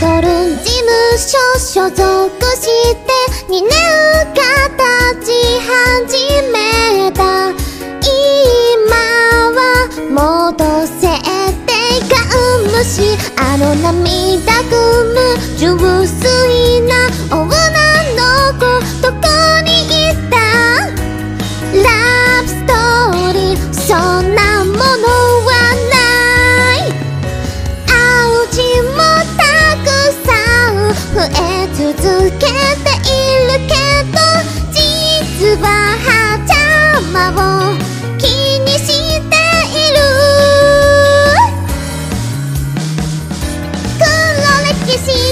ドル事務所所属して2年形始めた。今は戻せてかむしあの涙ぐむ。続けているけど実ははちゃまを気にしている。黒歴史